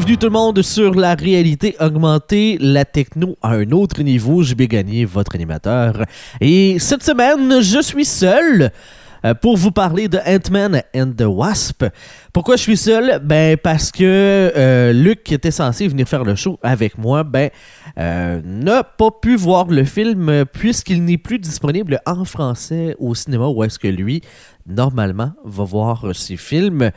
Bienvenue tout le monde sur la réalité augmentée, la techno à un autre niveau. Vais gagner votre animateur. Et cette semaine, je suis seul euh, pour vous parler de Ant-Man and the Wasp. Pourquoi je suis seul? Ben parce que euh, Luc, qui était censé venir faire le show avec moi, ben euh, n'a pas pu voir le film puisqu'il n'est plus disponible en français au cinéma où est-ce que lui, normalement, va voir ses films.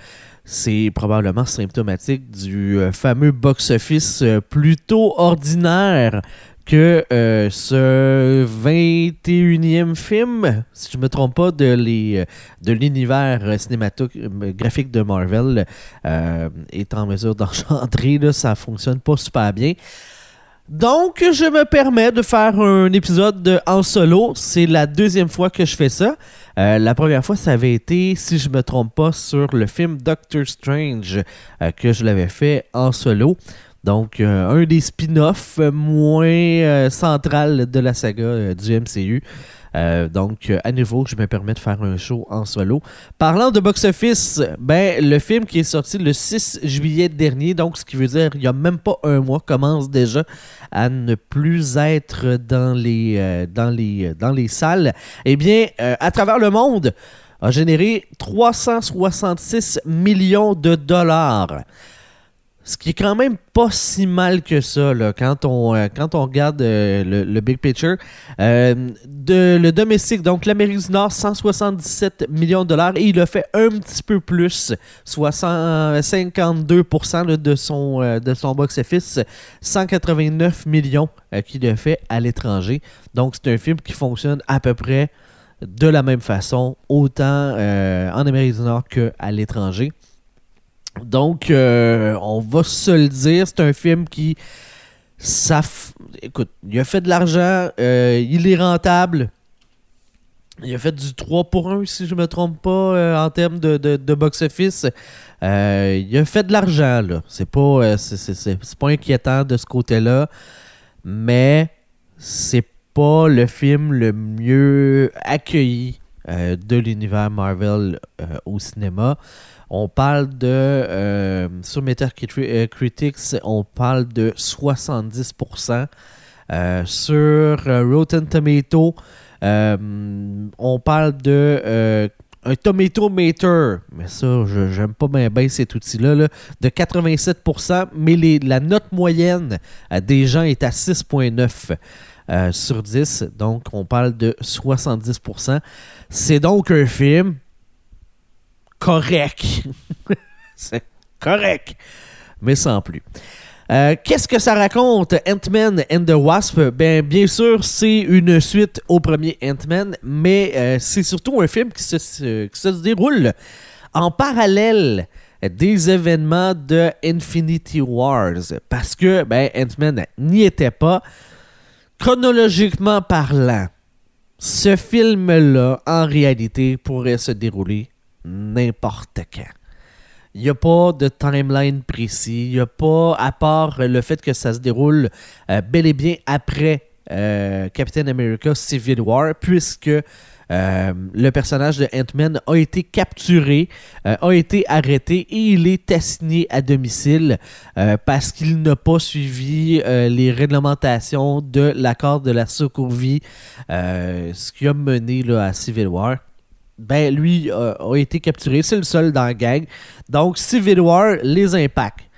C'est probablement symptomatique du euh, fameux box-office euh, plutôt ordinaire que euh, ce 21e film, si je me trompe pas, de, de l'univers cinématographique de Marvel est en mesure d'engendrer. Ça fonctionne pas super bien. Donc, je me permets de faire un épisode en solo. C'est la deuxième fois que je fais ça. Euh, la première fois, ça avait été, si je me trompe pas, sur le film Doctor Strange euh, que je l'avais fait en solo. Donc, euh, un des spin-offs moins central de la saga du MCU. Euh, donc, à nouveau, je me permets de faire un show en solo. Parlant de box-office, ben, le film qui est sorti le 6 juillet dernier, donc ce qui veut dire il n'y a même pas un mois, commence déjà à ne plus être dans les, euh, dans les, dans les salles. Eh bien, euh, à travers le monde, a généré 366 millions de dollars. Ce qui est quand même pas si mal que ça là, quand, on, euh, quand on regarde euh, le, big picture. Euh, de, le domestique, donc l'Amérique du Nord, 177 millions de dollars et il a fait un petit peu plus, 52% de son, de son box-office, 189 millions qu'il a fait à l'étranger. Donc c'est un film qui fonctionne à peu près de la même façon, autant en Amérique du Nord qu'à l'étranger. Donc, euh, on va se le dire, c'est un film qui. Ça, écoute, il a fait de l'argent, euh, il est rentable. Il a fait du 3 pour 1, si je ne me trompe pas, euh, en termes de, de, box-office. il a fait de l'argent, là. C'est pas, c'est, pas inquiétant de ce côté-là. Mais c'est pas le film le mieux accueilli de l'univers Marvel au cinéma. On parle de. Euh, sur Metacritic, on parle de 70%. Euh, sur euh, Rotten Tomato, on parle de un Tomato Meter, mais ça, je n'aime pas bien cet outil-là, de 87%, mais la note moyenne des gens est à 6,9 sur 10, donc on parle de 70%. C'est donc un film correct. c'est correct, mais sans plus. Euh, qu'est-ce que ça raconte Ant-Man and the Wasp? Ben, bien sûr, c'est une suite au premier Ant-Man, mais euh, c'est surtout un film qui se, qui se, déroule en parallèle des événements de Infinity Wars. Parce que ben, Ant-Man n'y était pas. Chronologiquement parlant, ce film-là, en réalité, pourrait se dérouler n'importe quand. Il n'y a pas de timeline précis. Il n'y a pas, à part le fait que ça se déroule euh, bel et bien après euh, Captain America Civil War, puisque euh, le personnage de Ant-Man a été capturé, a été arrêté et il est assigné à domicile parce qu'il n'a pas suivi les réglementations de l'accord de la secours-vie, ce qui a mené là, à Civil War ben lui a été capturé. C'est le seul dans la gang. Donc, Civil War les impacts.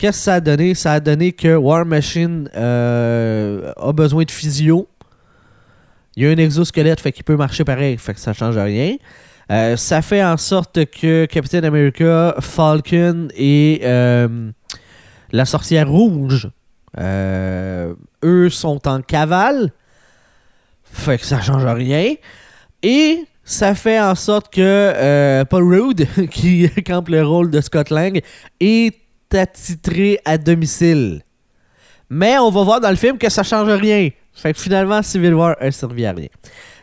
Qu'est-ce que ça a donné? Ça a donné que War Machine euh, a besoin de physio. Il y a un exosquelette, fait qu'il peut marcher pareil, fait que ça change rien. Euh, ça fait en sorte que Captain America, Falcon et euh, la sorcière rouge, eux sont en cavale. Fait que ça change rien. Et ça fait en sorte que euh, Paul Rudd, qui campe le rôle de Scott Lang, est attitré à domicile. Mais on va voir dans le film que ça change rien. Fait que finalement, Civil War a servi à rien.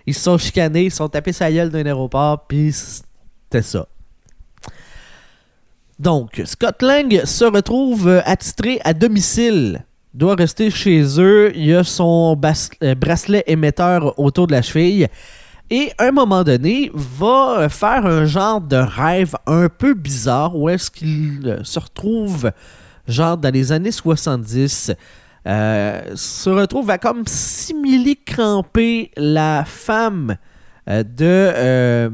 Ils se sont chicanés, ils sont tapés sa gueule d'un aéroport, puis c'était ça. Donc, Scott Lang se retrouve euh, attitré à domicile. Doit rester chez eux. Il a son euh, bracelet émetteur autour de la cheville. Et à un moment donné, va faire un genre de rêve un peu bizarre où est-ce qu'il se retrouve genre dans les années 70, euh, se retrouve à comme simuler cramper la femme euh, de, euh,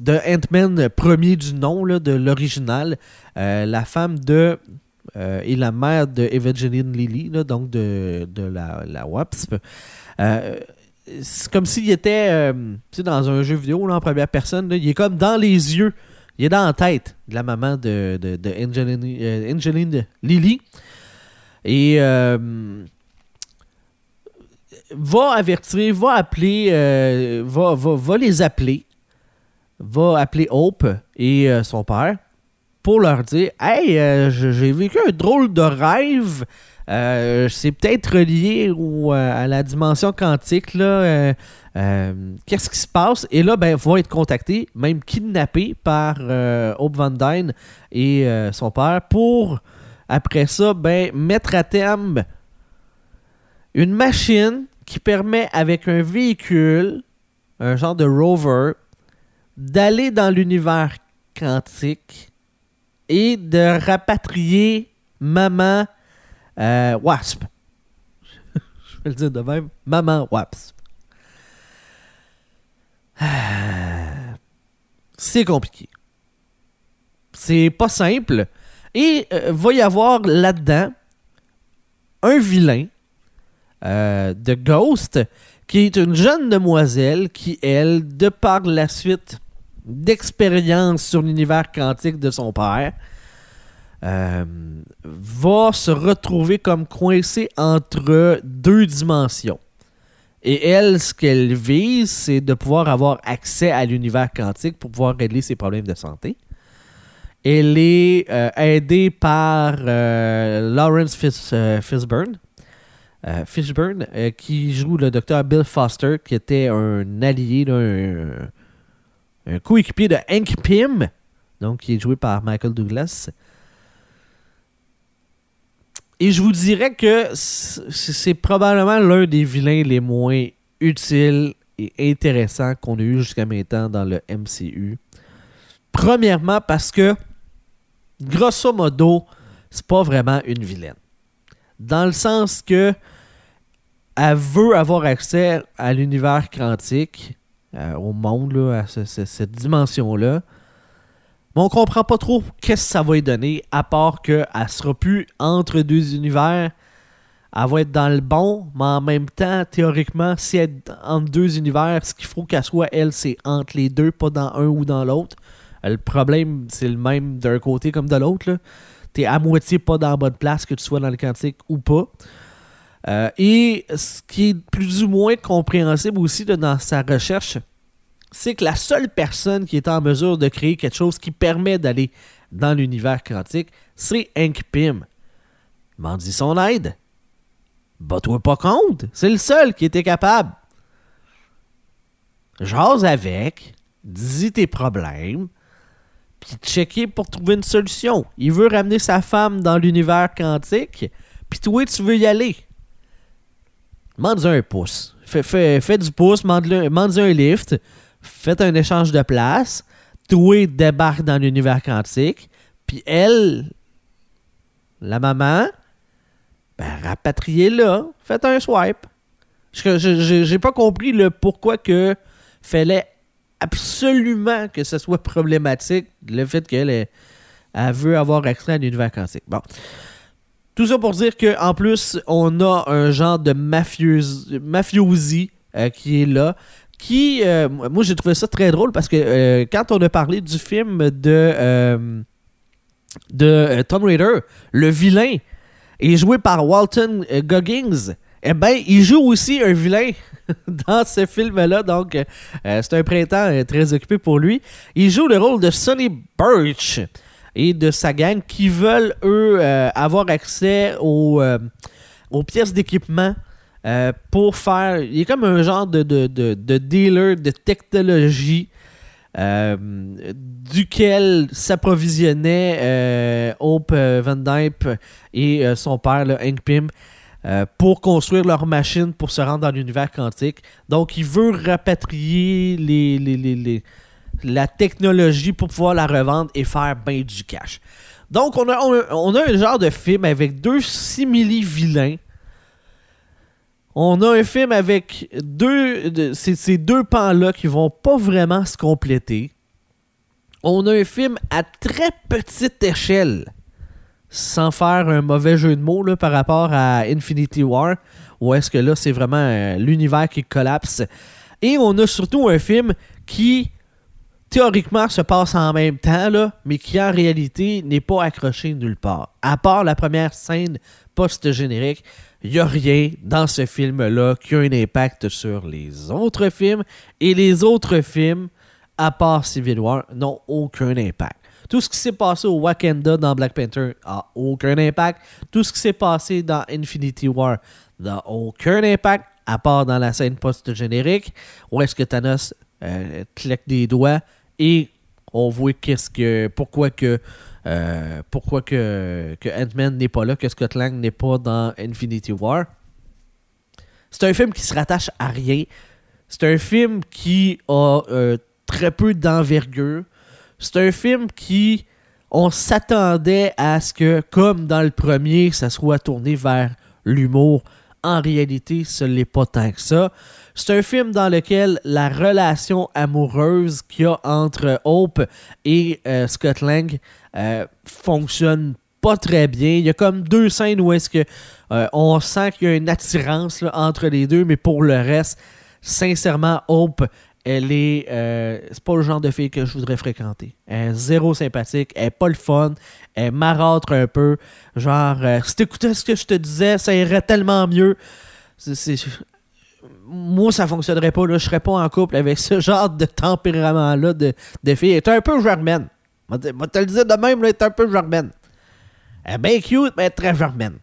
de Ant-Man premier du nom, de l'original, la femme de et la mère de Evangeline Lilly, donc de, de la, la WAPSP. C'est comme s'il était dans un jeu vidéo en première personne. Il est comme dans les yeux il est dans la tête de la maman de, de, de Angeline, euh, Lily. Et euh, va avertir, va appeler, euh, va, va, les appeler, va appeler Hope et son père pour leur dire Hey, j'ai vécu un drôle de rêve. C'est peut-être relié à la dimension quantique. Là, euh, qu'est-ce qui se passe? Et là, ben, va être contacté, même kidnappé par euh, Hope Van Dyne et euh, son père pour, après ça, ben, mettre à terme une machine qui permet, avec un véhicule, un genre de rover, d'aller dans l'univers quantique et de rapatrier Maman Wasp. Je vais le dire de même. Maman Wasp. C'est compliqué. C'est pas simple. Et euh, va y avoir là-dedans un vilain euh, de Ghost qui est une jeune demoiselle qui, elle, de par la suite d'expérience sur l'univers quantique de son père, euh, va se retrouver comme coincée entre deux dimensions. Et elle, ce qu'elle vise, c'est de pouvoir avoir accès à l'univers quantique pour pouvoir régler ses problèmes de santé. Elle est euh, aidée par euh, Lawrence Fishburne, Fishburne qui joue le docteur Bill Foster, qui était un allié, un, un coéquipier de Hank Pym, donc qui est joué par Michael Douglas. Et je vous dirais que c'est probablement l'un des vilains les moins utiles et intéressants qu'on ait eu jusqu'à maintenant dans le MCU. Premièrement parce que, grosso modo, c'est pas vraiment une vilaine. Dans le sens que elle veut avoir accès à l'univers quantique, euh, au monde, à cette dimension-là. Mais on comprend pas trop qu'est-ce que ça va y donner, à part qu'elle sera plus entre deux univers. Elle va être dans le bon, mais en même temps, théoriquement, si elle est entre deux univers, ce qu'il faut qu'elle soit, elle, c'est entre les deux, pas dans un ou dans l'autre. Euh, le problème, c'est le même d'un côté comme de l'autre. Tu es à moitié pas dans la bonne place, que tu sois dans le quantique ou pas. Euh, et ce qui est plus ou moins compréhensible aussi dans sa recherche, c'est que la seule personne qui est en mesure de créer quelque chose qui permet d'aller dans l'univers quantique, c'est Hank Pym. M'en dit son aide. Bat-toi pas compte. C'est le seul qui était capable. Jase avec, dis tes problèmes, puis checker pour trouver une solution. Il veut ramener sa femme dans l'univers quantique, puis toi, tu veux y aller. Mande un pouce. Fais, du pouce, mande un lift faites un échange de place, toi débarque dans l'univers quantique, puis elle, la maman, ben rapatriez-la, faites un swipe. Je J'ai pas compris le pourquoi que fallait absolument que ce soit problématique, le fait qu'elle elle veut avoir accès à l'univers quantique. Bon. Tout ça pour dire qu'en plus, on a un genre de mafiosi euh, qui est là qui, euh, moi j'ai trouvé ça très drôle parce que euh, quand on a parlé du film de, euh, de Tom Raider, le vilain est joué par Walton Goggins. Eh bien, il joue aussi un vilain dans ce film-là, donc c'est un printemps très occupé pour lui. Il joue le rôle de Sonny Birch et de sa gang qui veulent, eux, avoir accès aux, aux pièces d'équipement euh, pour faire. Il est comme un genre de, dealer de technologie euh, duquel s'approvisionnait euh, Hope Van Dyke et son père, Hank Pym. pour construire leur machine pour se rendre dans l'univers quantique. Donc, il veut rapatrier les, la technologie pour pouvoir la revendre et faire bien du cash. Donc, on a, on a, un genre de film avec deux simili-vilains. On a un film avec deux. De, ces deux pans-là qui vont pas vraiment se compléter. On a un film à très petite échelle. Sans faire un mauvais jeu de mots par rapport à Infinity War. Ou est-ce que là, c'est vraiment euh, l'univers qui collapse. Et on a surtout un film qui théoriquement se passe en même temps, mais qui en réalité n'est pas accroché nulle part. À part la première scène post-générique, il n'y a rien dans ce film-là qui a un impact sur les autres films. Et les autres films, à part Civil War, n'ont aucun impact. Tout ce qui s'est passé au Wakanda dans Black Panther a aucun impact. Tout ce qui s'est passé dans Infinity War n'a aucun impact, à part dans la scène post-générique, où est-ce que Thanos euh, claque des doigts et on voit qu'est-ce que pourquoi que euh, pourquoi que, que Ant-Man n'est pas là, que Scott Lang n'est pas dans Infinity War. C'est un film qui se rattache à rien. C'est un film qui a euh, très peu d'envergure. C'est un film qui on s'attendait à ce que, comme dans le premier, ça soit tourné vers l'humour. En réalité, ce n'est pas tant que ça. C'est un film dans lequel la relation amoureuse qu'il y a entre Hope et euh, Scott Lang euh, fonctionne pas très bien. Il y a comme deux scènes où est-ce que euh, on sent qu'il y a une attirance entre les deux, mais pour le reste, sincèrement, Hope, elle est. c'est pas le genre de fille que je voudrais fréquenter. Elle est zéro sympathique, elle est pas le fun, elle marâtre un peu. Genre, si t'écoutais ce que je te disais, ça irait tellement mieux. Moi, ça fonctionnerait pas. Là. Je serais pas en couple avec ce genre de tempérament-là de, de fille. Elle est un peu germaine. Je te le dire de même, elle est un peu germaine. Elle est bien cute, mais elle est très germaine.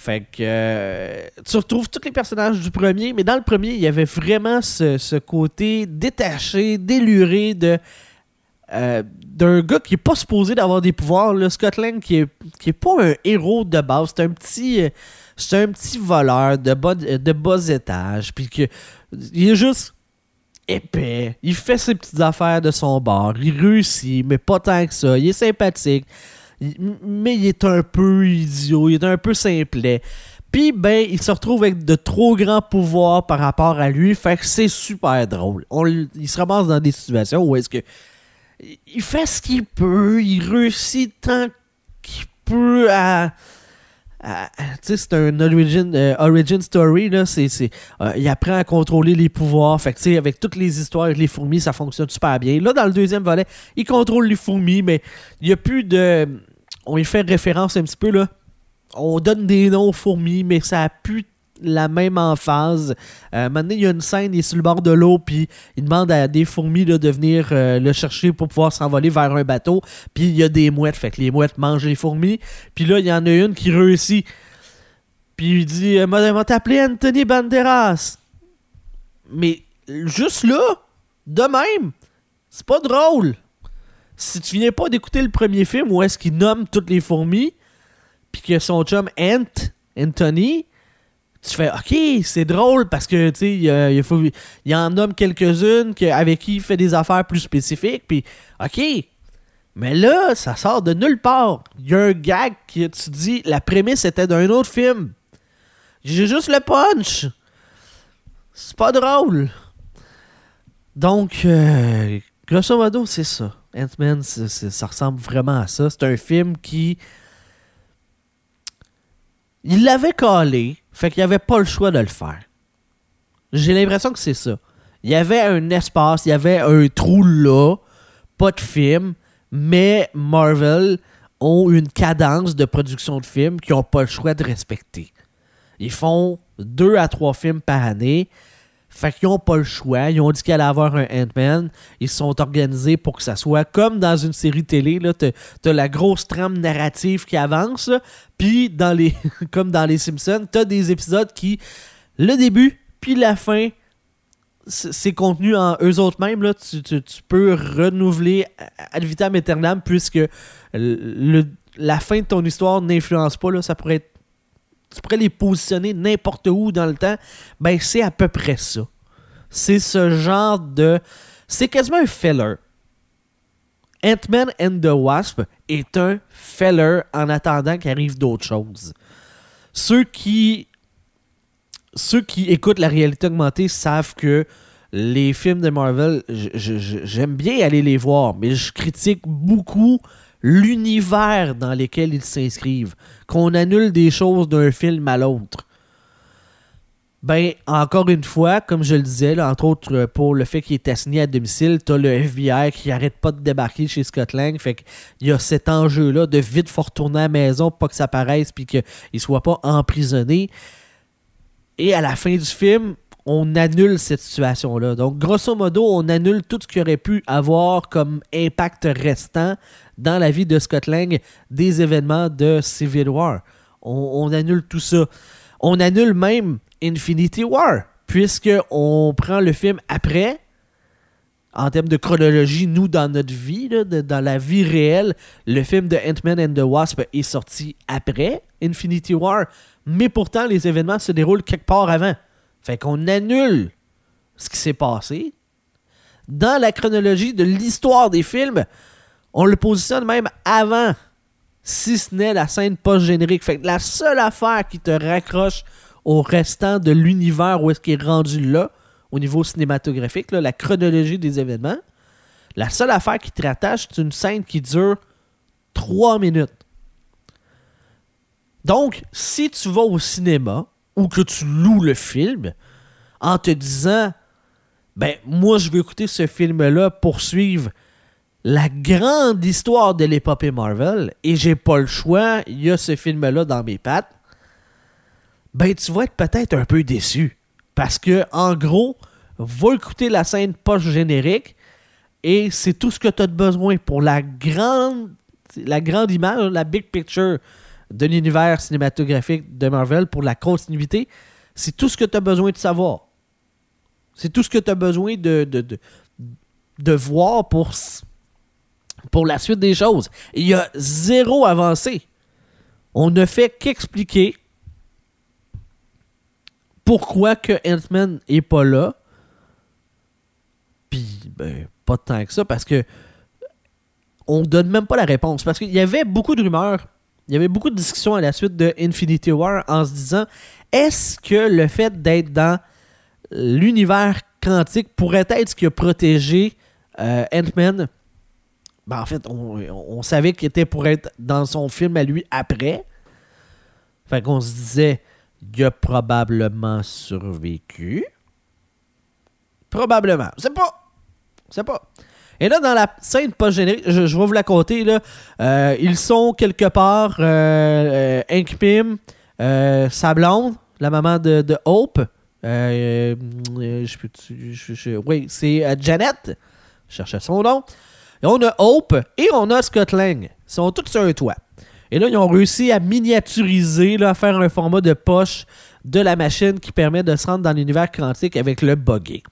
Fait que euh, tu retrouves tous les personnages du premier, mais dans le premier, il y avait vraiment ce, côté détaché, déluré de euh, d'un gars qui est pas supposé d'avoir des pouvoirs. Le Scott Lang qui est, qui est pas un héros de base. C'est un petit. Euh, c'est un petit voleur de bas, de bas étages, puis que il est juste épais. Il fait ses petites affaires de son bord. Il réussit, mais pas tant que ça. Il est sympathique, mais il est un peu idiot. Il est un peu simplet. Puis, ben, il se retrouve avec de trop grands pouvoirs par rapport à lui. Fait que c'est super drôle. il se ramasse dans des situations où est-ce que. Il fait ce qu'il peut. Il réussit tant qu'il peut à c'est un origin, euh, origin story. Là, euh, il apprend à contrôler les pouvoirs. Fait que, avec toutes les histoires avec les fourmis, ça fonctionne super bien. Là, dans le deuxième volet, il contrôle les fourmis, mais il n'y a plus de. On y fait référence un petit peu. là. On donne des noms aux fourmis, mais ça a plus la même emphase. Euh, maintenant, il y a une scène, il est sur le bord de l'eau, puis il demande à des fourmis de venir euh, le chercher pour pouvoir s'envoler vers un bateau. Puis il y a des mouettes, fait que les mouettes mangent les fourmis. Puis là, il y en a une qui réussit. Puis il dit euh, M'a t'appeler Anthony Banderas. Mais juste là, de même, c'est pas drôle. Si tu viens pas d'écouter le premier film où est-ce qu'il nomme toutes les fourmis, puis que son chum Ant, Anthony, tu fais OK, c'est drôle parce que tu sais, il, en nomme quelques-unes avec qui il fait des affaires plus spécifiques, puis OK. Mais là, ça sort de nulle part. Il y a un gag qui tu dis la prémisse était d'un autre film. J'ai juste le punch. C'est pas drôle. Donc, euh, grosso modo, c'est ça. Ant-Man, ça ressemble vraiment à ça. C'est un film qui. Il l'avait collé fait qu'il avait pas le choix de le faire. J'ai l'impression que c'est ça. Il y avait un espace, il y avait un trou là, pas de film, mais Marvel ont une cadence de production de films qu'ils n'ont pas le choix de respecter. Ils font deux à trois films par année. Fait qu'ils n'ont pas le choix. Ils ont dit qu'il allait avoir un Ant-Man. Ils sont organisés pour que ça soit comme dans une série télé. Tu as, la grosse trame narrative qui avance. Puis, dans les, comme dans les Simpsons, tu as des épisodes qui, le début, puis la fin, c'est contenu en eux autres mêmes. Tu, peux renouveler ad vitam aeternam puisque la fin de ton histoire n'influence pas. Là, ça pourrait être tu pourrais les positionner n'importe où dans le temps, ben c'est à peu près ça. C'est ce genre de. C'est quasiment un filler. Ant-Man and the Wasp est un feller en attendant qu'arrive d'autres choses. Ceux qui ceux qui écoutent la réalité augmentée savent que les films de Marvel, j'aime bien aller les voir, mais je critique beaucoup l'univers dans lequel ils s'inscrivent. Qu'on annule des choses d'un film à l'autre. Ben, encore une fois, comme je le disais, entre autres euh, pour le fait qu'il est assigné à domicile, t'as le FBI qui arrête pas de débarquer chez Scott Lang. Fait qu'il y a cet enjeu-là de vite faut retourner à la maison pour pas que ça paraisse puis qu'il soit pas emprisonné. Et à la fin du film, on annule cette situation-là. Donc, grosso modo, on annule tout ce qui aurait pu avoir comme impact restant dans la vie de Scott Lang des événements de Civil War. on annule tout ça. On annule même Infinity War, puisque on prend le film après, en termes de chronologie, nous, dans notre vie, dans la vie réelle, le film de Ant-Man and the Wasp est sorti après Infinity War, mais pourtant, les événements se déroulent quelque part avant. Fait qu'on annule ce qui s'est passé. Dans la chronologie de l'histoire des films, on le positionne même avant, si ce n'est la scène post-générique. Fait que la seule affaire qui te raccroche au restant de l'univers où est-ce qu'il est rendu là, au niveau cinématographique, la chronologie des événements. La seule affaire qui te rattache, c'est une scène qui dure 3 minutes. Donc, si tu vas au cinéma ou que tu loues le film en te disant ben moi je vais écouter ce film-là pour suivre la grande histoire de l'épopée Marvel et j'ai pas le choix, il y a ce film-là dans mes pattes ben tu vas être peut-être un peu déçu. Parce que, en gros, va écouter la scène post-générique et c'est tout ce que tu as besoin pour la grande, la grande image, la big picture de l'univers cinématographique de Marvel, pour la continuité. C'est tout ce que tu as besoin de savoir. C'est tout ce que tu as besoin de, voir pour, pour la suite des choses. Il y a zéro avancée. On ne fait qu'expliquer pourquoi que Ant-Man est pas là. Puis, ben, pas tant que ça, parce que on donne même pas la réponse. Parce qu'il y avait beaucoup de rumeurs, il y avait beaucoup de discussions à la suite de Infinity War en se disant est-ce que le fait d'être dans l'univers quantique pourrait être ce qui a protégé euh, Ant-Man? Ben, en fait, on, on savait qu'il était pour être dans son film à lui après. Fait qu'on se disait il a probablement survécu. Probablement. C'est pas. C'est pas. Et là, dans la scène post-générique, je, vais vous la compter, là. Euh, ils sont quelque part, euh, euh Pym, euh, la maman de, Hope. je peux, oui, c'est Janet. Je cherchais son nom. On a Hope et on a Scott Lang. Ils sont tous sur un toit. Et là, ils ont réussi à miniaturiser, à faire un format de poche de la machine qui permet de se rendre dans l'univers quantique avec le buggy.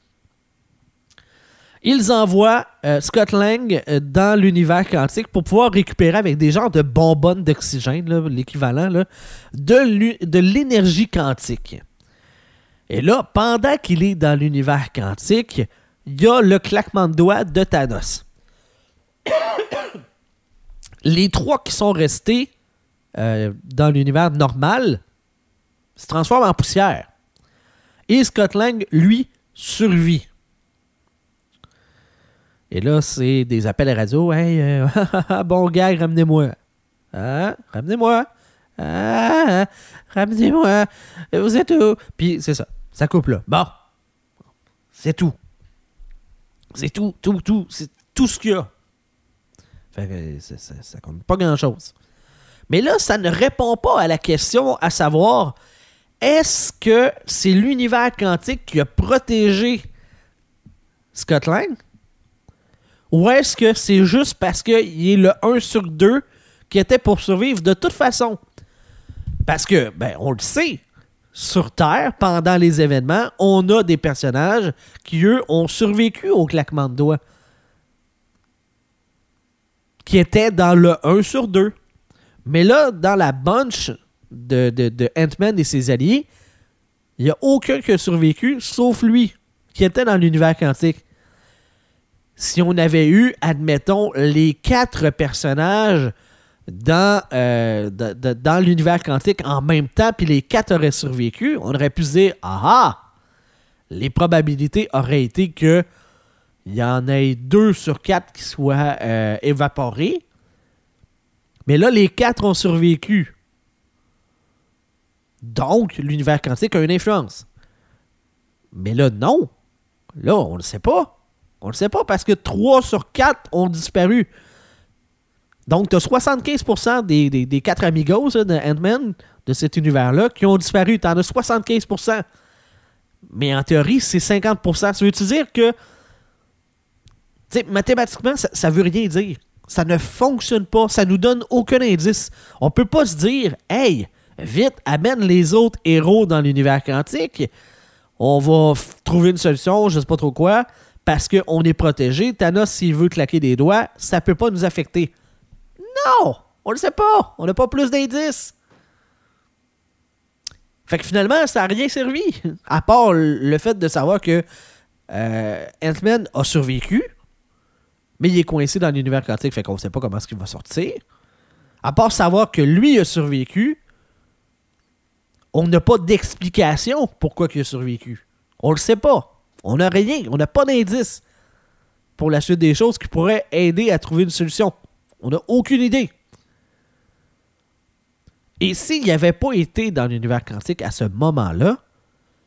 Ils envoient euh, Scott Lang euh, dans l'univers quantique pour pouvoir récupérer avec des genres de bonbonnes d'oxygène, l'équivalent, de l'énergie quantique. Et là, pendant qu'il est dans l'univers quantique, il y a le claquement de doigts de Thanos les trois qui sont restés euh, dans l'univers normal se transforment en poussière. Et Scott Lang, lui, survit. Et là, c'est des appels à radio. Hey, euh, bon gars, ramenez-moi. Hein? Ramenez-moi. Ramenez-moi. Vous êtes où? Puis c'est ça. Ça coupe là. Bon. C'est tout. C'est tout, tout, tout. C'est tout ce qu'il y a ça, compte pas grand-chose. Mais là, ça ne répond pas à la question à savoir est-ce que c'est l'univers quantique qui a protégé Scott Lang? Ou est-ce que c'est juste parce qu'il est le 1 sur 2 qui était pour survivre de toute façon? Parce que, ben, on le sait, sur Terre, pendant les événements, on a des personnages qui, eux, ont survécu au claquement de doigts qui était dans le 1 sur 2. Mais là, dans la bunch de, de, Ant-Man et ses alliés, il n'y a aucun qui a survécu, sauf lui, qui était dans l'univers quantique. si on avait eu, admettons, les quatre personnages dans, euh, dans l'univers quantique en même temps, puis les quatre auraient survécu, on aurait pu se dire Ah ah Les probabilités auraient été que il y en ait deux sur quatre qui soient euh, évaporés. Mais là, les quatre ont survécu. Donc, l'univers quantique a une influence. Mais là, non. Là, on ne le sait pas. On ne le sait pas parce que 3 sur 4 ont disparu. Donc, tu as 75% des, des, des 4 amigos de Ant-Man, de cet univers-là, qui ont disparu. Tu en as 75%. Mais en théorie, c'est 50%. Ça veut-tu dire que. Tu sais, mathématiquement, ça, ne veut rien dire. Ça ne fonctionne pas. Ça nous donne aucun indice. On peut pas se dire, hey, vite, amène les autres héros dans l'univers quantique. On va trouver une solution, je sais pas trop quoi, parce qu'on est protégé. Thanos, s'il veut claquer des doigts, ça peut pas nous affecter. Non! On le sait pas. On n'a pas plus d'indices. Fait que finalement, ça n'a rien servi. À part le fait de savoir que euh, Ant-Man a survécu, mais il est coincé dans l'univers quantique, fait qu'on ne sait pas comment est-ce qu'il va sortir. À part savoir que lui a survécu, on n'a pas d'explication pourquoi il a survécu. On le sait pas. On n'a rien. On n'a pas d'indice pour la suite des choses qui pourrait aider à trouver une solution. On n'a aucune idée. Et s'il n'avait pas été dans l'univers quantique à ce moment-là,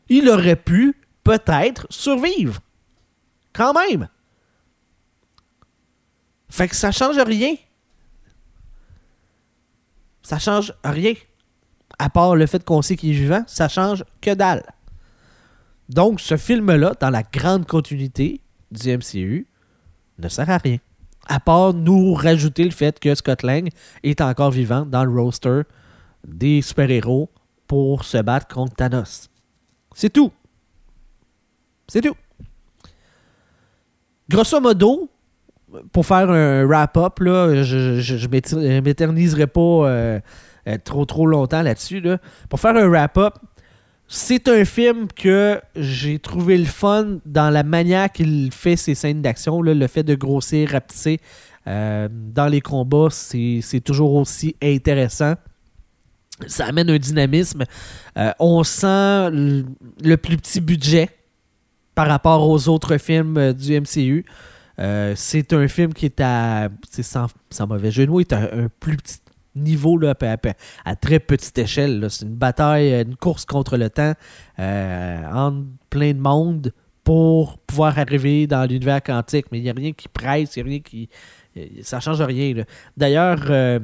il aurait pu peut-être survivre. Quand même. Fait que ça change rien. Ça change rien à part le fait qu'on sait qu'il est vivant, ça change que dalle. Donc, ce film-là, dans la grande continuité du MCU, ne sert à rien. À part nous rajouter le fait que Scott Lang est encore vivant dans le roster des super-héros pour se battre contre Thanos. C'est tout. C'est tout. Grosso modo, pour faire un wrap-up, je ne m'éterniserai pas euh, euh, trop trop longtemps là-dessus. Pour faire un wrap-up, c'est un film que j'ai trouvé le fun dans la manière qu'il fait ses scènes d'action. Le fait de grossir, rapetisser euh, dans les combats, c'est toujours aussi intéressant. Ça amène un dynamisme. On sent le, plus petit budget par rapport aux autres films du MCU. C'est un film qui est à, sans, sans mauvais jeu de est un plus petit niveau là, à, très petite échelle. C'est une bataille, une course contre le temps euh, en plein de monde pour pouvoir arriver dans l'univers quantique. Mais il n'y a rien qui presse, il n'y a rien qui. Ça change rien. D'ailleurs, euh,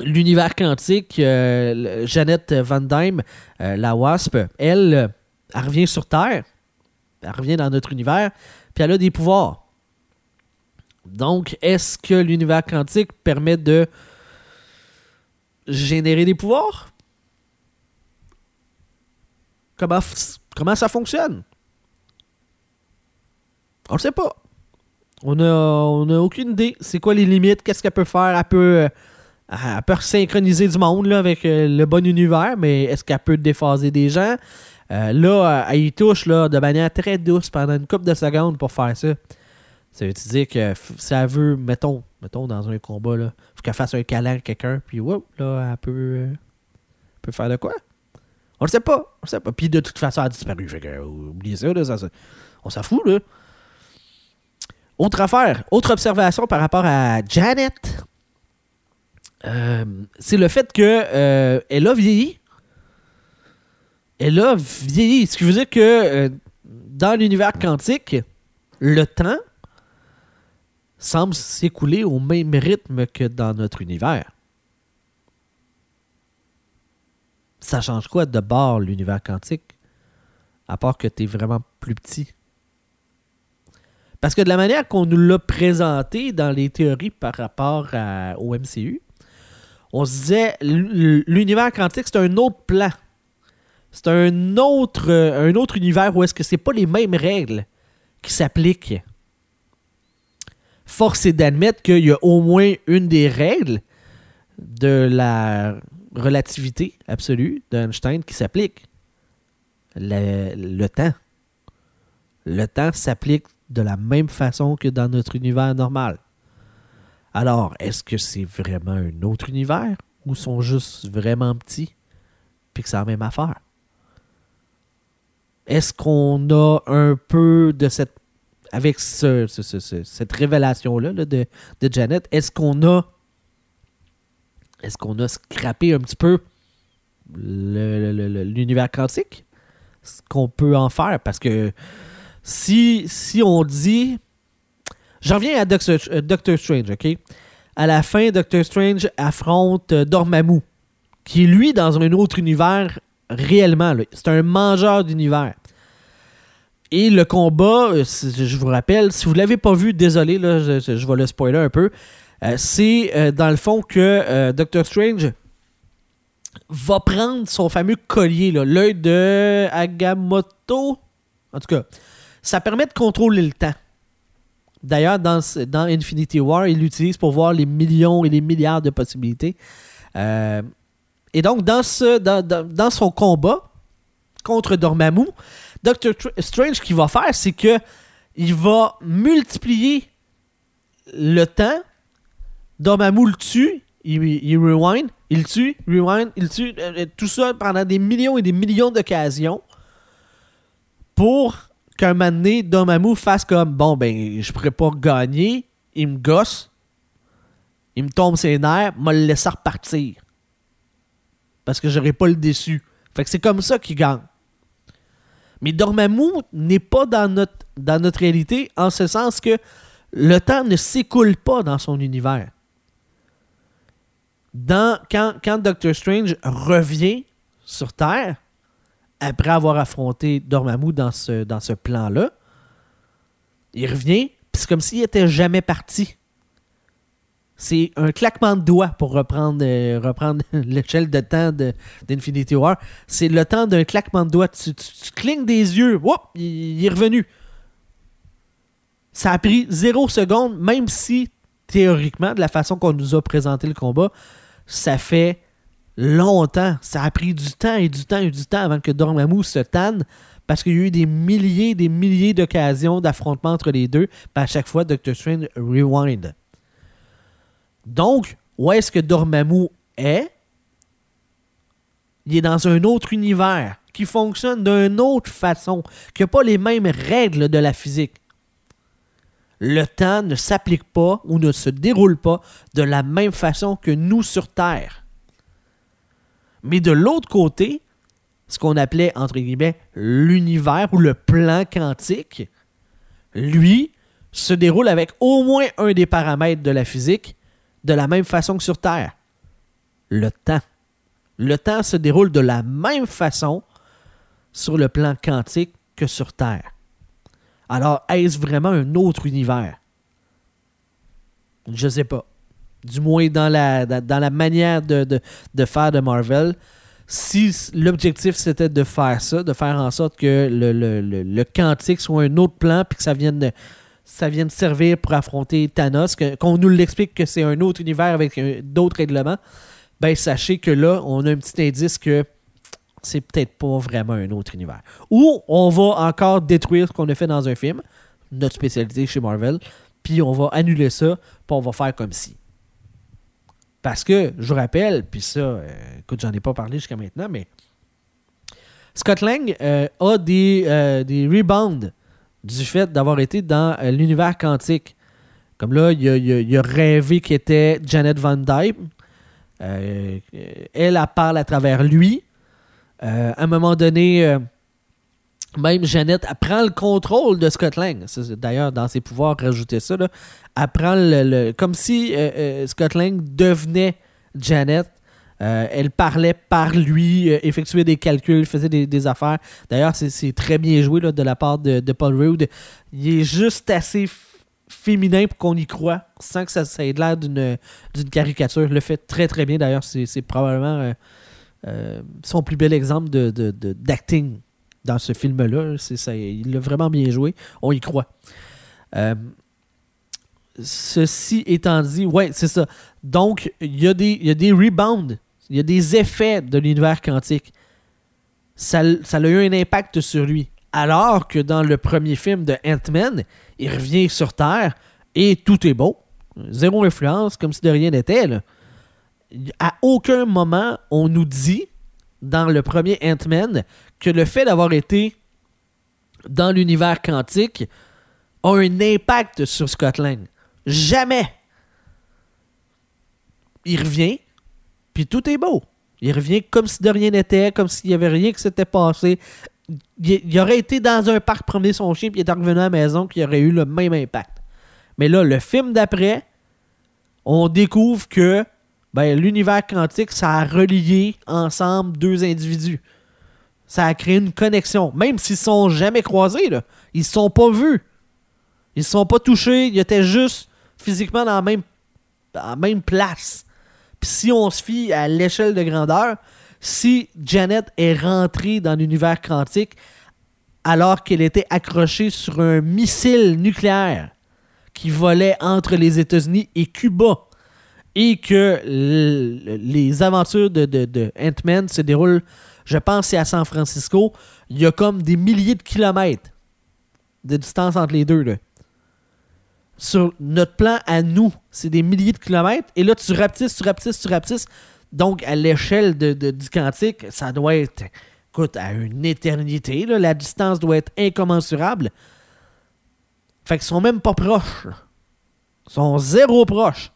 l'univers quantique, euh, Jeannette Van Dyne, la Wasp, elle, elle revient sur Terre. Elle revient dans notre univers, puis elle a des pouvoirs. Donc, est-ce que l'univers quantique permet de générer des pouvoirs? Comment, ça fonctionne? On ne sait pas. On n'a a aucune idée. C'est quoi les limites? Qu'est-ce qu'elle peut faire? Elle peut, euh, synchroniser du monde avec euh, le bon univers, mais est-ce qu'elle peut déphaser des gens? Euh, là, elle y touche là, de manière très douce pendant une couple de secondes pour faire ça. Ça veut dire que elle veut, mettons, mettons dans un combat, là, faut qu'elle fasse un câlin à quelqu'un, puis là, elle peut, euh, peut faire de quoi? On le sait pas. On le sait pas. Puis de toute façon, elle a disparu. Fait que, oubliez ça, là, on s'en fout, là. Autre affaire, autre observation par rapport à Janet, euh, c'est le fait que euh, elle a vieilli. Elle a vieilli. Ce qui veut dire que dans l'univers quantique, le temps semble s'écouler au même rythme que dans notre univers. Ça change quoi de bord l'univers quantique? À part que tu es vraiment plus petit? Parce que de la manière qu'on nous l'a présenté dans les théories par rapport au MCU, on se disait l'univers quantique, c'est un autre plan. C'est un autre, un autre univers où est-ce que c'est pas les mêmes règles qui s'appliquent force est d'admettre qu'il y a au moins une des règles de la relativité absolue d'Einstein qui s'applique. Le, temps. Le temps s'applique de la même façon que dans notre univers normal. Alors, est-ce que c'est vraiment un autre univers ou sont juste vraiment petits puis que c'est la même affaire? Est-ce qu'on a un peu de cette. Avec cette révélation-là de, Janet, est-ce qu'on a. Est-ce qu'on a scrappé un petit peu l'univers quantique? Ce qu'on peut en faire? Parce que si, si on dit. J'en reviens à Doctor, euh, Doctor, Strange, OK? À la fin, Doctor Strange affronte euh, Dormammu, qui est lui dans un autre univers réellement. C'est un mangeur d'univers. Et le combat, euh, je vous rappelle, si vous ne l'avez pas vu, désolé, là, je, vais le spoiler un peu. c'est dans le fond que Doctor Strange va prendre son fameux collier, l'œil de Agamotto. En tout cas, ça permet de contrôler le temps. D'ailleurs, dans, Infinity War, il l'utilise pour voir les millions et les milliards de possibilités. Euh, et donc, dans, dans, son combat contre Dormammu, Doctor Strange, ce qu'il va faire, c'est que il va multiplier le temps. Dormammu le tue, il, rewind, il tue, rewind, il tue, euh, tout ça pendant des millions et des millions d'occasions pour qu'un moment donné, Dormammu fasse comme bon, ben, je pourrais pas gagner, il me gosse, il me tombe ses nerfs, m'a le laisser repartir. Parce que j'aurais pas le déçu. Fait que c'est comme ça qu'il gagne. Mais Dormammu n'est pas dans notre, réalité en ce sens que le temps ne s'écoule pas dans son univers. Quand, quand Doctor Strange revient sur Terre, après avoir affronté Dormammu dans ce, dans ce plan-là, il revient, puis c'est comme s'il était jamais parti. C'est un claquement de doigts pour reprendre, euh, l'échelle de temps d'Infinity War. C'est le temps d'un claquement de doigts. Tu, clignes des yeux, il, il, est revenu. Ça a pris zéro seconde, même si théoriquement, de la façon qu'on nous a présenté le combat, ça fait longtemps. Ça a pris du temps et du temps et du temps avant que Dormammu se tanne parce qu'il y a eu des milliers des milliers d'occasions d'affrontement entre les deux. À chaque fois, Doctor Strange rewind. Donc, où est-ce que Dormammu est? Il est dans un autre univers qui fonctionne d'une autre façon, qui n'a pas les mêmes règles de la physique. Le temps ne s'applique pas ou ne se déroule pas de la même façon que nous sur Terre. Mais de l'autre côté, ce qu'on appelait, entre guillemets, l'univers ou le plan quantique, lui, se déroule avec au moins un des paramètres de la physique de la même façon que sur Terre. Le temps. Le temps se déroule de la même façon sur le plan quantique que sur Terre. Alors, est-ce vraiment un autre univers? Je ne sais pas du moins dans la, manière de, faire de Marvel. Si l'objectif c'était de faire ça, de faire en sorte que le, quantique soit un autre plan puis que ça vienne, ça vienne servir pour affronter Thanos, qu'on nous l'explique que c'est un autre univers avec d'autres règlements, ben sachez que là, on a un petit indice que c'est peut-être pas vraiment un autre univers. Ou on va encore détruire ce qu'on a fait dans un film, notre spécialité chez Marvel, puis on va annuler ça, puis on va faire comme si. Parce que, je vous rappelle, puis ça, euh, écoute, j'en ai pas parlé jusqu'à maintenant, mais Scott Lang euh, a des, euh, des rebounds du fait d'avoir été dans l'univers quantique. Comme là, il a, a, rêvé qu'il était Janet Van Dyke. elle, elle parle à travers lui. à un moment donné, même Jeannette prend le contrôle de Scott Lang. D'ailleurs, dans ses pouvoirs, rajouter ça. Là, elle prend le, comme si euh, euh, Scott Lang devenait Janet. Euh, elle parlait par lui, effectuait des calculs, faisait des, affaires. D'ailleurs, c'est très bien joué de la part de, Paul Rudd. Il est juste assez féminin pour qu'on y croit, sans que ça, ait l'air d'une caricature. Il le fait très très bien. D'ailleurs, c'est probablement son plus bel exemple d'acting. Dans ce film-là. il l'a vraiment bien joué. On y croit. Euh, ceci étant dit, ouais, c'est ça. Donc, il y a des rebounds, il y a des effets de l'univers quantique. Ça, ça a eu un impact sur lui. Alors que dans le premier film de Ant-Man, il revient sur Terre et tout est beau. Zéro influence, comme si de rien n'était. À aucun moment, on nous dit, dans le premier Ant-Man, que le fait d'avoir été dans l'univers quantique a un impact sur Scott Lang. Jamais. Il revient, puis tout est beau. Il revient comme si de rien n'était, comme s'il n'y avait rien qui s'était passé. Il, aurait été dans un parc promener son chien, puis il est revenu à la maison, puis il aurait eu le même impact. Mais là, le film d'après, on découvre que ben, l'univers quantique, ça a relié ensemble deux individus. Ça a créé une connexion. Même s'ils ne sont jamais croisés, ils ne se sont pas vus. Ils ne se sont pas touchés. Ils étaient juste physiquement dans la même place. Si on se fie à l'échelle de grandeur, si Janet est rentrée dans l'univers quantique alors qu'elle était accrochée sur un missile nucléaire qui volait entre les États-Unis et Cuba, et que les aventures de, de, Ant-Man se déroulent, je pense, c'est à San Francisco, il y a comme des milliers de kilomètres de distance entre les deux. Sur notre plan à nous, c'est des milliers de kilomètres, et là, tu rapetisses, tu rapetisses, tu rapetisses. Donc, à l'échelle de, du quantique, ça doit être, écoute, à une éternité. là. la distance doit être incommensurable. Fait qu'ils sont même pas proches. Ils sont zéro proches.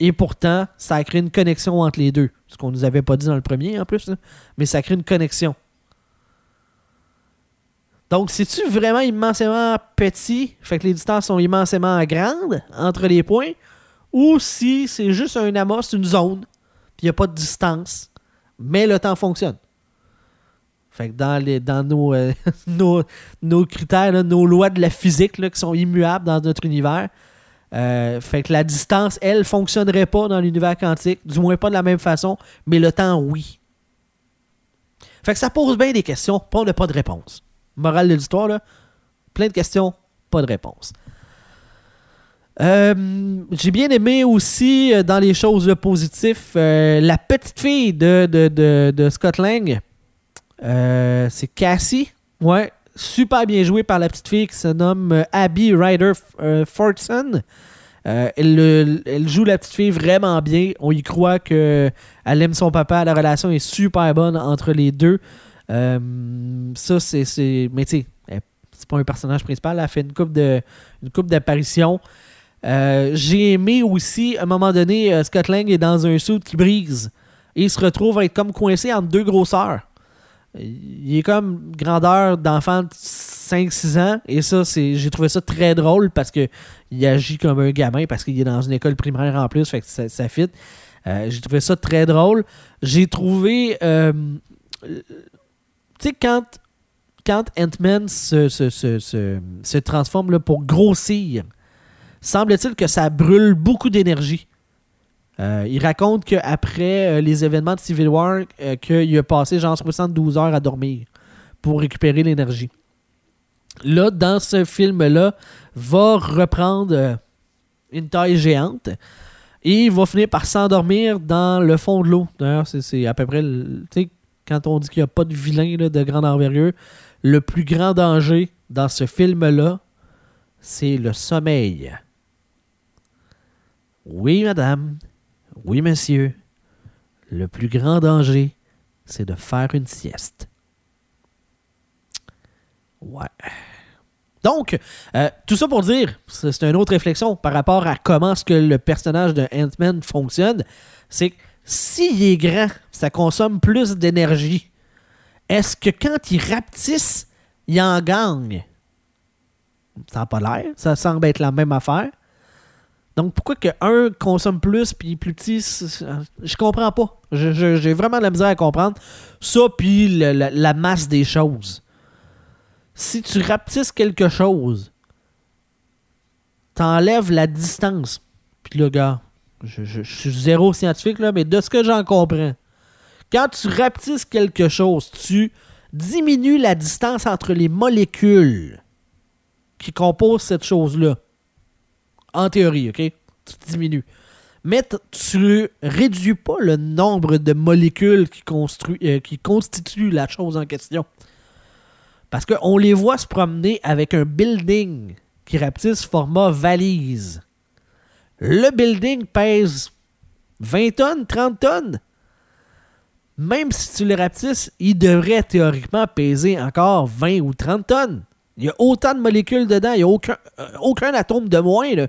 Et pourtant, ça a créé une connexion entre les deux. Ce qu'on nous avait pas dit dans le premier, en plus. là. Mais ça crée une connexion. Donc, c'est-tu vraiment immensément petit, fait que les distances sont immensément grandes entre les points, ou si c'est juste un amas, une zone, puis il n'y a pas de distance, mais le temps fonctionne? Fait que dans, les, dans nos, euh, nos, nos critères, nos lois de la physique là, qui sont immuables dans notre univers, euh, fait que la distance, elle, fonctionnerait pas dans l'univers quantique, du moins pas de la même façon, mais le temps, oui. Fait que ça pose bien des questions, pas on n'a pas de réponse. Morale de l'histoire, là, plein de questions, pas de réponse. Euh, J'ai bien aimé aussi, euh, dans les choses positives, euh, la petite fille de, de, de, de Scott Lang. Euh, C'est Cassie. Ouais, super bien joué par la petite fille qui se nomme Abby Ryder Fortson. Elle, le- elle joue la petite fille vraiment bien. On y croit que elle aime son papa. La relation est super bonne entre les deux. Euh, ça, c'est. Mais tu sais, c'est pas un personnage principal. Elle a fait une coupe de une coupe d'apparitions. Euh, J'ai aimé aussi, à un moment donné, euh, Scott Lang est dans un suit qui brise. Et il se retrouve à être comme coincé entre deux grosseurs. Il est comme grandeur d'enfant de 5-6 ans. Et ça, j'ai trouvé ça très drôle parce que il agit comme un gamin parce qu'il est dans une école primaire en plus. Fait que ça, fit. Euh, j'ai trouvé ça très drôle. J'ai trouvé. Tu sais, quand, quand Ant-Man se, se, se, se, transforme là, pour grossir, semble-t-il que ça brûle beaucoup d'énergie. Euh, il raconte qu'après euh, les événements de Civil War, euh, qu'il a passé genre 72 heures à dormir pour récupérer l'énergie. Là, dans ce film-là, va reprendre euh, une taille géante et il va finir par s'endormir dans le fond de l'eau. D'ailleurs, c'est- à peu près, quand on dit qu'il n'y a pas de vilain de grande envergure, le plus grand danger dans ce film-là, c'est le sommeil. Oui, madame. Oui, monsieur. Le plus grand danger, c'est de faire une sieste. Ouais. Donc, euh, tout ça pour dire, c'est une autre réflexion par rapport à comment est-ce que le personnage de Ant-Man fonctionne. C'est que s'il est grand, ça consomme plus d'énergie. Est-ce que quand il rapetisse, il en gagne? Ça n'a pas l'air. Ça semble être la même affaire. Donc pourquoi que un consomme plus puis plus petit, je comprends pas. J'ai vraiment de la misère à comprendre. Ça puis le- la, masse des choses. Si tu rapetisses quelque chose, t'enlèves la distance. Puis là, gars, je, suis zéro scientifique, là, mais de ce que j'en comprends, quand tu rapetisses quelque chose, tu diminues la distance entre les molécules qui composent cette chose-là. En théorie, OK? Tu diminues. Mais tu réduis pas le nombre de molécules qui, euh, qui constituent la chose en question. Parce qu'on les voit se promener avec un building qui rapetisse format valise. Le building pèse 20 tonnes, 30 tonnes. Même si tu le rapetisses, il devrait théoriquement peser encore 20 ou 30 tonnes. Il y a autant de molécules dedans, il n'y a aucun, euh, aucun atome de moins. Il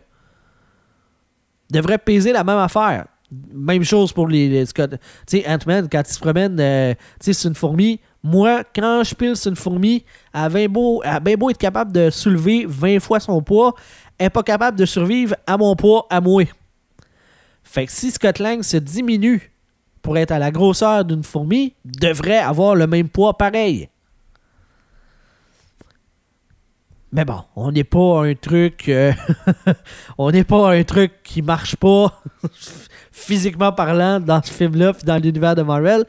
devrait peser la même affaire. Même chose pour les. tu sais, Ant-Man, quand il se promène, euh, tu sais, c'est une fourmi. Moi, quand je pile sur une fourmi, elle a bien beau, beau être capable de soulever 20 fois son poids, elle n'est pas capable de survivre à mon poids, à moi. Fait que si Scott Lang se diminue pour être à la grosseur d'une fourmi, devrait avoir le même poids pareil. Mais bon, on n'est pas un truc. Euh, on n'est pas un truc qui marche pas physiquement parlant dans ce film-là, dans l'univers de Marvel.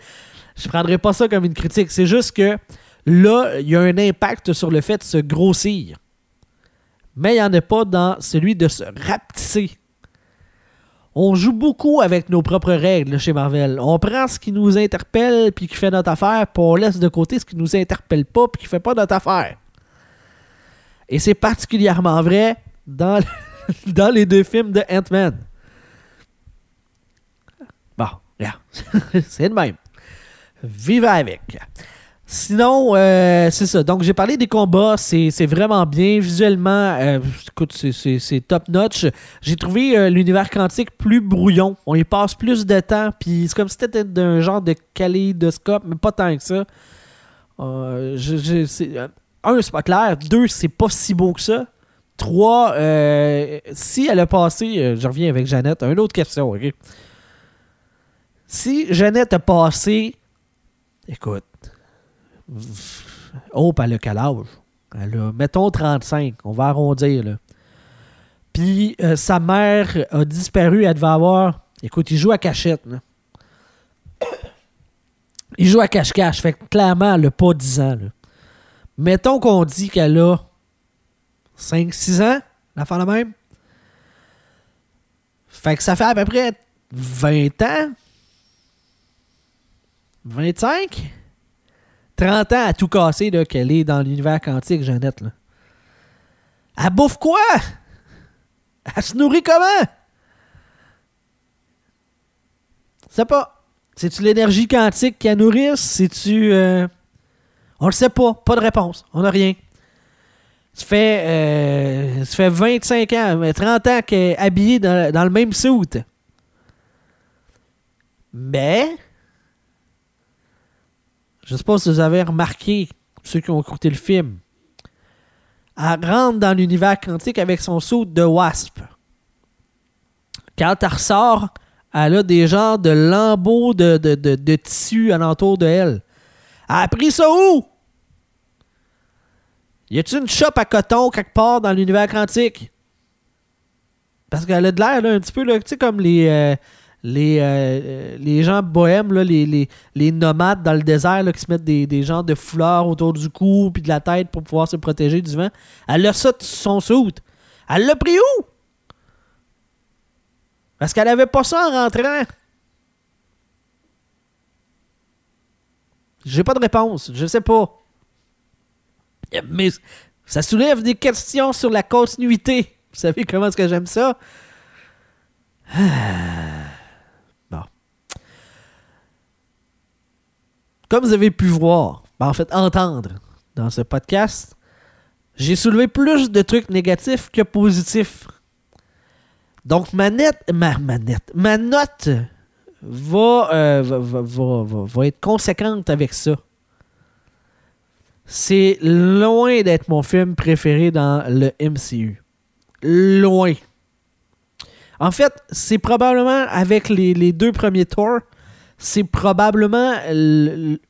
Je prendrais pas ça comme une critique. C'est juste que là, il y a un impact sur le fait de se grossir. Mais il n'y en a pas dans celui de se rapetisser. On joue beaucoup avec nos propres règles chez Marvel. On prend ce qui nous interpelle puis qui fait notre affaire, puis on laisse de côté ce qui nous interpelle pas puis qui fait pas notre affaire. Et c'est particulièrement vrai dans, dans les deux films de Ant-Man. Bon, c'est le même. Vive avec. Sinon, euh, c'est ça. Donc, j'ai parlé des combats. C'est vraiment bien. Visuellement, euh, écoute, c'est top notch. J'ai trouvé euh, l'univers quantique plus brouillon. On y passe plus de temps. Puis c'est comme si c'était d'un genre de kaléidoscope, mais pas tant que ça. un, c'est pas clair. Deux, c'est pas si beau que ça. Trois, si elle a passé. je reviens avec Jeannette. Une autre question, ok? Si Jeannette a passé. Écoute Oh, elle a quel âge? Elle a, mettons 35, on va arrondir. Là. Puis euh, sa mère a disparu, elle devait avoir. Écoute, il joue à cachette. Il joue à cache-cache, fait que clairement, elle n'a pas 10 ans. Mettons qu'on dit qu'elle a 5-6 ans, la fin la même. Fait que ça fait à peu près 20 ans. 25? 30 ans à tout casser qu'elle est dans l'univers quantique, Jeannette. Là. Elle bouffe quoi? Elle se nourrit comment? C'est pas. C'est-tu l'énergie quantique qui la nourrit? C'est-tu. Euh... On le sait pas. Pas de réponse. On n'a rien. Ça fait, euh... ça fait 25 ans, 30 ans qu'elle est habillée dans, dans le même suit. Mais je ne sais pas si vous avez remarqué, ceux qui ont écouté le film, elle rentre dans l'univers quantique avec son saut de Wasp. Quand elle ressort, elle a des genres de lambeaux de, de, de, tissu alentour de elle. Elle a pris ça où? Y a-t-il une shop à coton quelque part dans l'univers quantique? Parce qu'elle a de l'air un petit peu, tu sais, comme les, euh, les, euh, les gens bohèmes, les, les, nomades dans le désert qui se mettent des, des genres de fleurs autour du cou puis de la tête pour pouvoir se protéger du vent. Elle a ça son soute. Elle l'a pris où? Parce qu'elle avait pas ça en rentrant. J'ai pas de réponse. Je sais pas. Mais ça soulève des questions sur la continuité. Vous savez comment est-ce que j'aime ça? Comme vous avez pu voir, ben, en fait entendre dans ce podcast, j'ai soulevé plus de trucs négatifs que positifs. Donc ma, ma, ma note euh, va, être conséquente avec ça. C'est loin d'être mon film préféré dans le MCU. Loin. En fait, c'est probablement avec les deux premiers tours, c'est probablement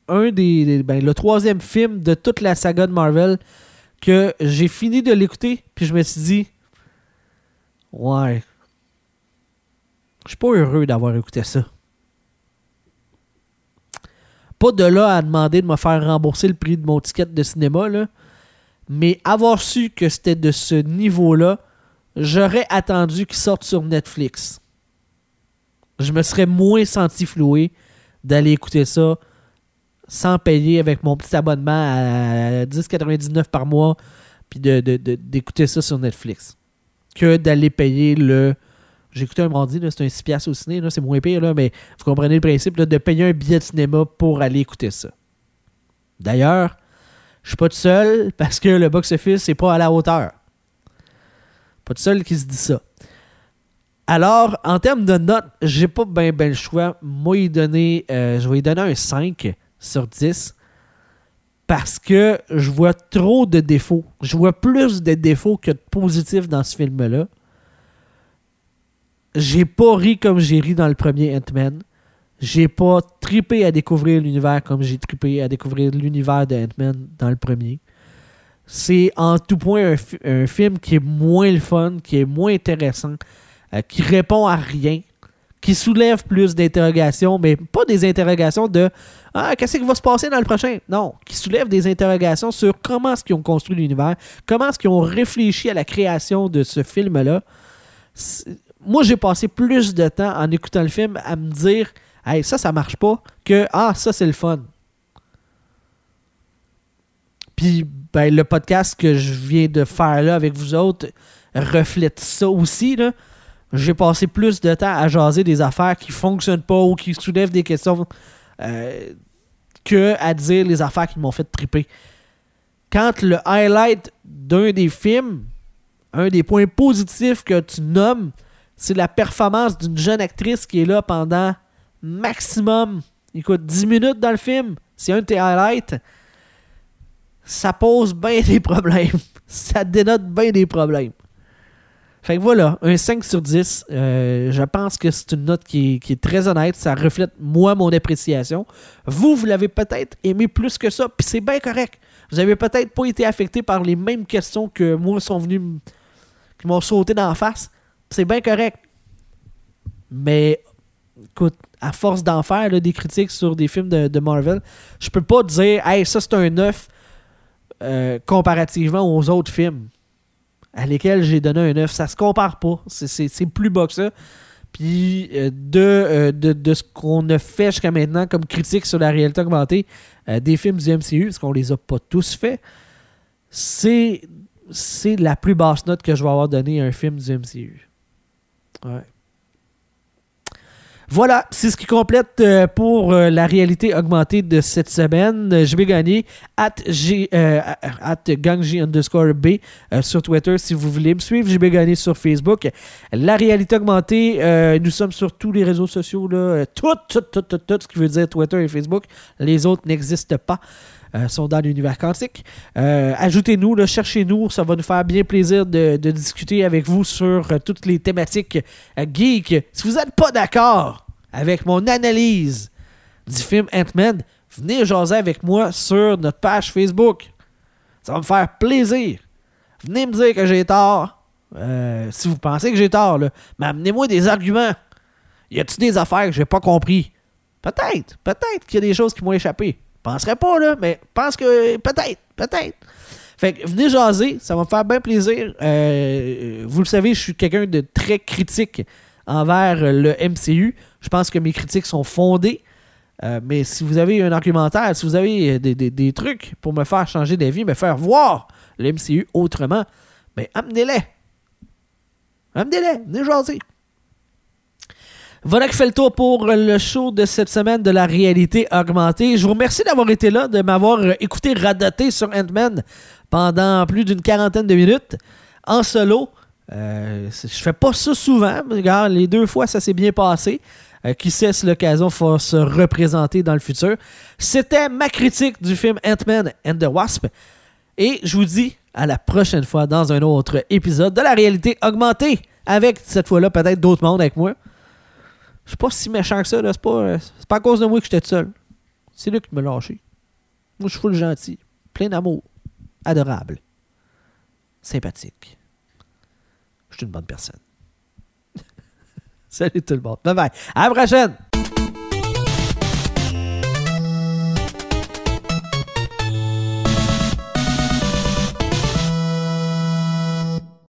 un des, ben, le troisième film de toute la saga de Marvel que j'ai fini de l'écouter, puis je me suis dit, ouais, je suis pas heureux d'avoir écouté ça. Pas de là à demander de me faire rembourser le prix de mon ticket de cinéma, mais avoir su que c'était de ce niveau-là, j'aurais attendu qu'il sorte sur Netflix je me serais moins senti floué d'aller écouter ça sans payer avec mon petit abonnement à 10,99 par mois, puis d'écouter de, ça sur Netflix, que d'aller payer le. J'ai écouté un mardi, c'est un 6 piastres au ciné, c'est moins pire, là, mais vous comprenez le principe de payer un billet de cinéma pour aller écouter ça. D'ailleurs, je suis pas tout seul parce que le box-office n'est pas à la hauteur. Pas tout seul qui se dit ça. Alors, en termes de notes, j'ai pas bien ben le choix. Moi, euh, je vais lui donner un 5 sur 10 parce que je vois trop de défauts. Je vois plus de défauts que de positifs dans ce film-là. J'ai pas ri comme j'ai ri dans le premier Ant-Man. J'ai pas tripé à découvrir l'univers comme j'ai tripé à découvrir l'univers de Ant-Man dans le premier. C'est en tout point un, un, film qui est moins le fun, qui est moins intéressant, euh, qui répond à rien, qui soulève plus d'interrogations, mais pas des interrogations de Ah, qu'est-ce qui va se passer dans le prochain Non, qui soulève des interrogations sur comment est-ce qu'ils ont construit l'univers, comment est-ce qu'ils ont réfléchi à la création de ce film-là. Moi, j'ai passé plus de temps en écoutant le film à me dire Hey, ça, ça marche pas, que Ah, ça, c'est le fun. Puis, ben, le podcast que je viens de faire là avec vous autres reflète ça aussi. Là j'ai passé plus de temps à jaser des affaires qui fonctionnent pas ou qui soulèvent des questions euh, que à dire les affaires qui m'ont fait triper. Quand le highlight d'un des films, un des points positifs que tu nommes, c'est la performance d'une jeune actrice qui est là pendant maximum, écoute, 10 minutes dans le film, c'est un de tes highlights, ça pose bien des problèmes. Ça dénote bien des problèmes. Fait que voilà, un 5 sur 10. Euh, je pense que c'est une note qui est, très honnête. Ça reflète, moi, mon appréciation. Vous, vous l'avez peut-être aimé plus que ça, puis c'est bien correct. Vous avez peut-être pas été affecté par les mêmes questions que moi sont venues, qui m'ont sauté dans la face. C'est bien correct. Mais, écoute, à force d'en faire des critiques sur des films de, Marvel, je peux pas dire, hey, ça c'est un 9 euh, comparativement aux autres films à lesquels j'ai donné un 9. Ça se compare pas. C'est plus bas que ça. Puis euh, euh, de, de, ce qu'on a fait jusqu'à maintenant comme critique sur la réalité augmentée euh, des films du MCU, parce qu'on les a pas tous faits, c'est la plus basse note que je vais avoir donné à un film du MCU. Ouais. Voilà, c'est ce qui complète euh, pour euh, la réalité augmentée de cette semaine. Je vais gagner at, G, euh, underscore B sur Twitter si vous voulez me suivre. Je vais gagner sur Facebook. La réalité augmentée, nous sommes sur tous les réseaux sociaux. Là, tout, tout, tout, tout, tout, ce qui veut dire Twitter et Facebook. Les autres n'existent pas. Euh, sont dans l'univers quantique. Euh, ajoutez-nous, cherchez-nous, ça va nous faire bien plaisir de, discuter avec vous sur euh, toutes les thématiques geek. Si vous n'êtes pas d'accord avec mon analyse du film Ant-Man, venez jaser avec moi sur notre page Facebook. Ça va me faire plaisir. Venez me dire que j'ai tort. si vous pensez que j'ai tort, mais amenez-moi des arguments. Y a-t-il des affaires que j'ai pas compris? Peut-être, peut-être qu'il y a des choses qui m'ont échappé penserais pas, là, mais pense que peut-être, peut-être. Fait que venez jaser, ça va me faire bien plaisir. Euh, vous le savez, je suis quelqu'un de très critique envers le MCU. Je pense que mes critiques sont fondées. Euh, mais si vous avez un argumentaire, si vous avez des, trucs pour me faire changer d'avis, me faire voir le MCU autrement, ben amenez-les. Amenez-les, venez jaser. Voilà qui fait le tour pour le show de cette semaine de la réalité augmentée. Je vous remercie d'avoir été là, de m'avoir écouté radoter sur Ant-Man pendant plus d'une quarantaine de minutes en solo. Euh, je fais pas ça souvent, mais regarde, les deux fois ça s'est bien passé. Euh, qui sait si l'occasion va se représenter dans le futur. C'était ma critique du film Ant-Man and the Wasp. Et je vous dis à la prochaine fois dans un autre épisode de la réalité augmentée. Avec cette fois-là peut-être d'autres mondes avec moi. Je suis pas si méchant que ça, là. C'est pas, pas à cause de moi que j'étais seul. C'est lui qui m'a lâché. Moi, je suis full gentil. Plein d'amour. Adorable. Sympathique. Je suis une bonne personne. Salut tout le monde. Bye bye. À la prochaine!